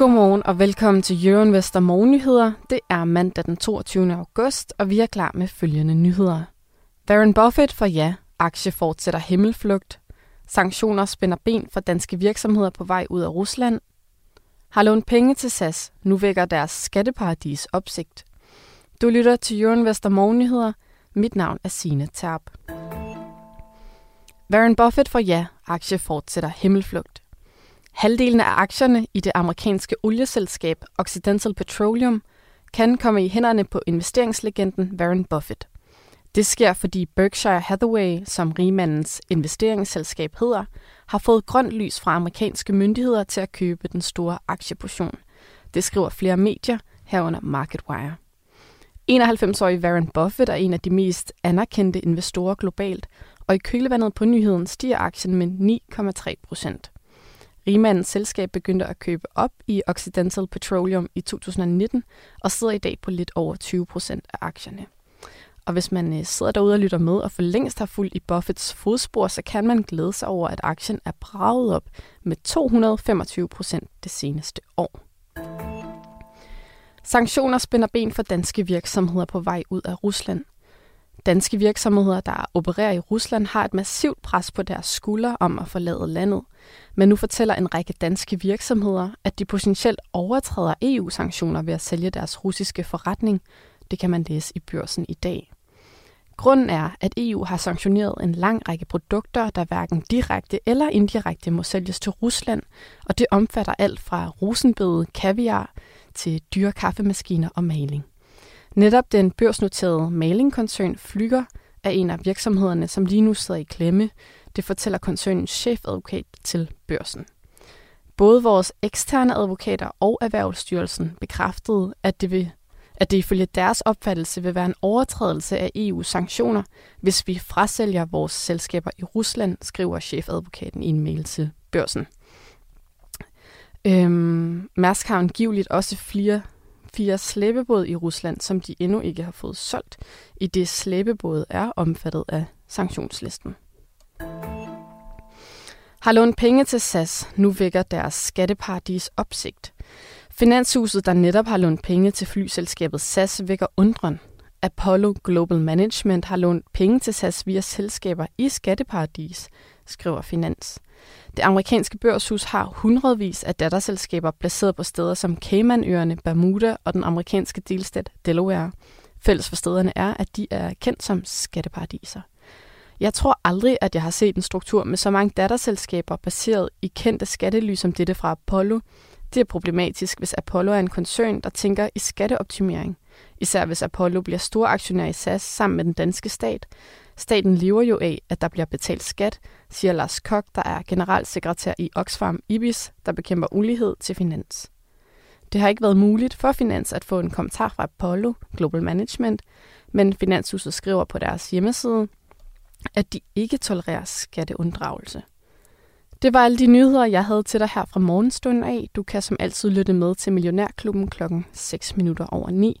Godmorgen og velkommen til Euroinvestor Morgennyheder. Det er mandag den 22. august, og vi er klar med følgende nyheder. Warren Buffett for ja, aktie fortsætter himmelflugt. Sanktioner spænder ben for danske virksomheder på vej ud af Rusland. Har lånt penge til SAS, nu vækker deres skatteparadis opsigt. Du lytter til Euroinvestor Morgennyheder. Mit navn er Sine Terp. Warren Buffett for ja, aktie fortsætter himmelflugt. Halvdelen af aktierne i det amerikanske olieselskab Occidental Petroleum kan komme i hænderne på investeringslegenden Warren Buffett. Det sker, fordi Berkshire Hathaway, som rigmandens investeringsselskab hedder, har fået grønt lys fra amerikanske myndigheder til at købe den store aktieportion. Det skriver flere medier, herunder MarketWire. 91-årige Warren Buffett er en af de mest anerkendte investorer globalt, og i kølvandet på nyheden stiger aktien med 9,3 procent. Rigmandens selskab begyndte at købe op i Occidental Petroleum i 2019 og sidder i dag på lidt over 20 procent af aktierne. Og hvis man øh, sidder derude og lytter med og for længst har fulgt i Buffets fodspor, så kan man glæde sig over, at aktien er braget op med 225 procent det seneste år. Sanktioner spænder ben for danske virksomheder på vej ud af Rusland. Danske virksomheder, der opererer i Rusland, har et massivt pres på deres skuldre om at forlade landet. Men nu fortæller en række danske virksomheder, at de potentielt overtræder EU-sanktioner ved at sælge deres russiske forretning. Det kan man læse i børsen i dag. Grunden er, at EU har sanktioneret en lang række produkter, der hverken direkte eller indirekte må sælges til Rusland, og det omfatter alt fra rosenbede, kaviar til dyre kaffemaskiner og maling. Netop den børsnoterede malingkoncern Flyger er en af virksomhederne, som lige nu sidder i klemme. Det fortæller koncernens chefadvokat til børsen. Både vores eksterne advokater og Erhvervsstyrelsen bekræftede, at det, vil, at det ifølge deres opfattelse vil være en overtrædelse af EU's sanktioner, hvis vi frasælger vores selskaber i Rusland, skriver chefadvokaten i en mail til børsen. Øhm, Mærsk har angiveligt også flere fire slæbebåde i Rusland, som de endnu ikke har fået solgt, i det slæbebåde er omfattet af sanktionslisten. Har lånt penge til SAS, nu vækker deres skatteparadis opsigt. Finanshuset, der netop har lånt penge til flyselskabet SAS, vækker undren. Apollo Global Management har lånt penge til SAS via selskaber i skatteparadis, skriver Finans. Det amerikanske børshus har hundredvis af datterselskaber placeret på steder som Caymanøerne, Bermuda og den amerikanske delstat Delaware. Fælles for stederne er, at de er kendt som skatteparadiser. Jeg tror aldrig, at jeg har set en struktur med så mange datterselskaber baseret i kendte skattely som dette fra Apollo. Det er problematisk, hvis Apollo er en koncern, der tænker i skatteoptimering. Især hvis Apollo bliver stor aktionær i SAS sammen med den danske stat. Staten lever jo af, at der bliver betalt skat, siger Lars Kok, der er generalsekretær i Oxfam Ibis, der bekæmper ulighed til Finans. Det har ikke været muligt for Finans at få en kommentar fra Apollo Global Management, men Finanshuset skriver på deres hjemmeside, at de ikke tolererer skatteunddragelse. Det var alle de nyheder, jeg havde til dig her fra morgenstunden af. Du kan som altid lytte med til Millionærklubben klokken 6 minutter over 9.